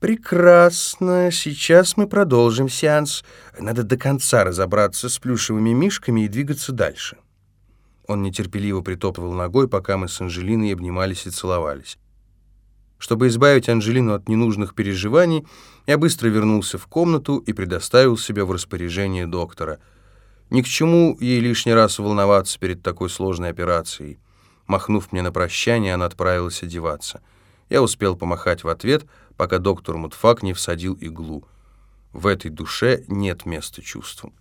«Прекрасно. Сейчас мы продолжим сеанс. Надо до конца разобраться с плюшевыми мишками и двигаться дальше». Он нетерпеливо притопывал ногой, пока мы с Анжелиной обнимались и целовались. Чтобы избавить Анжелину от ненужных переживаний, я быстро вернулся в комнату и предоставил себя в распоряжение доктора. Ни к чему ей лишний раз волноваться перед такой сложной операцией. Махнув мне на прощание, она отправилась одеваться. Я успел помахать в ответ, пока доктор Мутфак не всадил иглу. В этой душе нет места чувствам.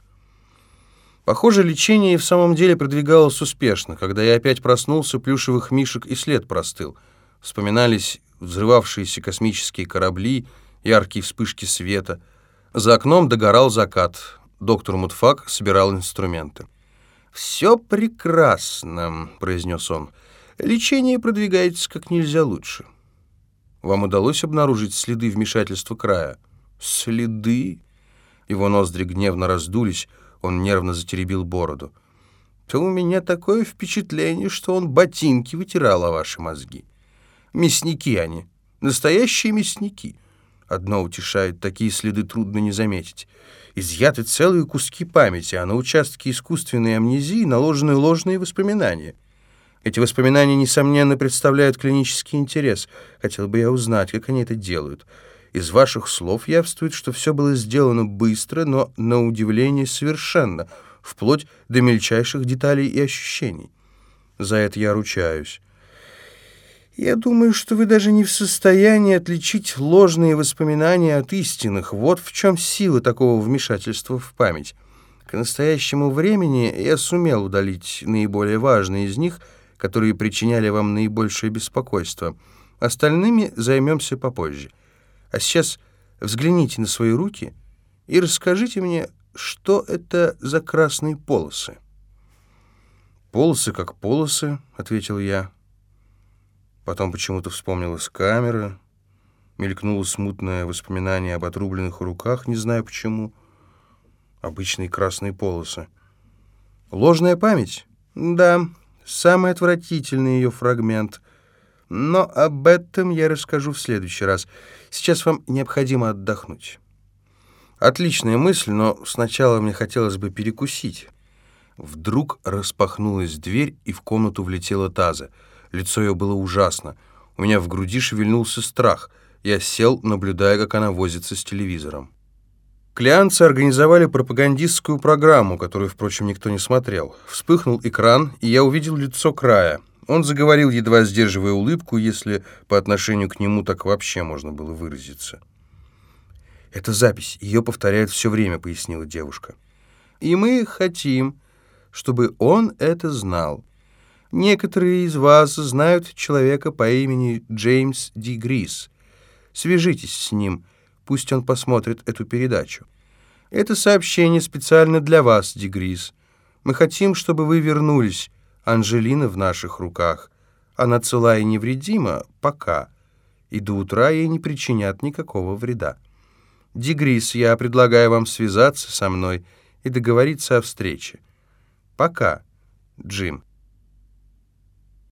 Похоже, лечение в самом деле продвигалось успешно. Когда я опять проснулся, плюшевых мишек и след простыл. Вспоминались взрывавшиеся космические корабли, яркие вспышки света. За окном догорал закат. Доктор Мутфак собирал инструменты. «Все прекрасно», — произнес он. «Лечение продвигается как нельзя лучше». «Вам удалось обнаружить следы вмешательства края?» «Следы?» Его ноздри гневно раздулись, он нервно затеребил бороду. «То у меня такое впечатление, что он ботинки вытирал о ваши мозги». Мясники они. Настоящие мясники. Одно утешает, такие следы трудно не заметить. Изъяты целые куски памяти, а на участке искусственной амнезии наложены ложные воспоминания. Эти воспоминания, несомненно, представляют клинический интерес. Хотел бы я узнать, как они это делают. Из ваших слов явствует, что все было сделано быстро, но, на удивление, совершенно, вплоть до мельчайших деталей и ощущений. За это я ручаюсь. Я думаю, что вы даже не в состоянии отличить ложные воспоминания от истинных. Вот в чем сила такого вмешательства в память. К настоящему времени я сумел удалить наиболее важные из них, которые причиняли вам наибольшее беспокойство. Остальными займемся попозже. А сейчас взгляните на свои руки и расскажите мне, что это за красные полосы. «Полосы как полосы», — ответил я. Потом почему-то вспомнилась камера, мелькнуло смутное воспоминание об отрубленных руках, не знаю почему. Обычные красные полосы. Ложная память? Да, самый отвратительный ее фрагмент. Но об этом я расскажу в следующий раз. Сейчас вам необходимо отдохнуть. Отличная мысль, но сначала мне хотелось бы перекусить. Вдруг распахнулась дверь, и в комнату влетела таза. Лицо ее было ужасно. У меня в груди шевельнулся страх. Я сел, наблюдая, как она возится с телевизором. Клеанцы организовали пропагандистскую программу, которую, впрочем, никто не смотрел. Вспыхнул экран, и я увидел лицо края. Он заговорил, едва сдерживая улыбку, если по отношению к нему так вообще можно было выразиться. «Это запись, ее повторяют все время», — пояснила девушка. «И мы хотим, чтобы он это знал». Некоторые из вас знают человека по имени Джеймс Ди Грис. Свяжитесь с ним, пусть он посмотрит эту передачу. Это сообщение специально для вас, Ди Грис. Мы хотим, чтобы вы вернулись. Анжелина в наших руках. Она цела и невредима пока, и до утра ей не причинят никакого вреда. Дигрис, я предлагаю вам связаться со мной и договориться о встрече. Пока, Джим.